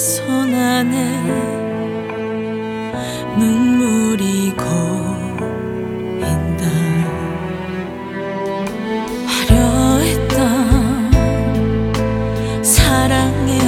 내손 안에 눈물이 고인다. 화려했던 사랑의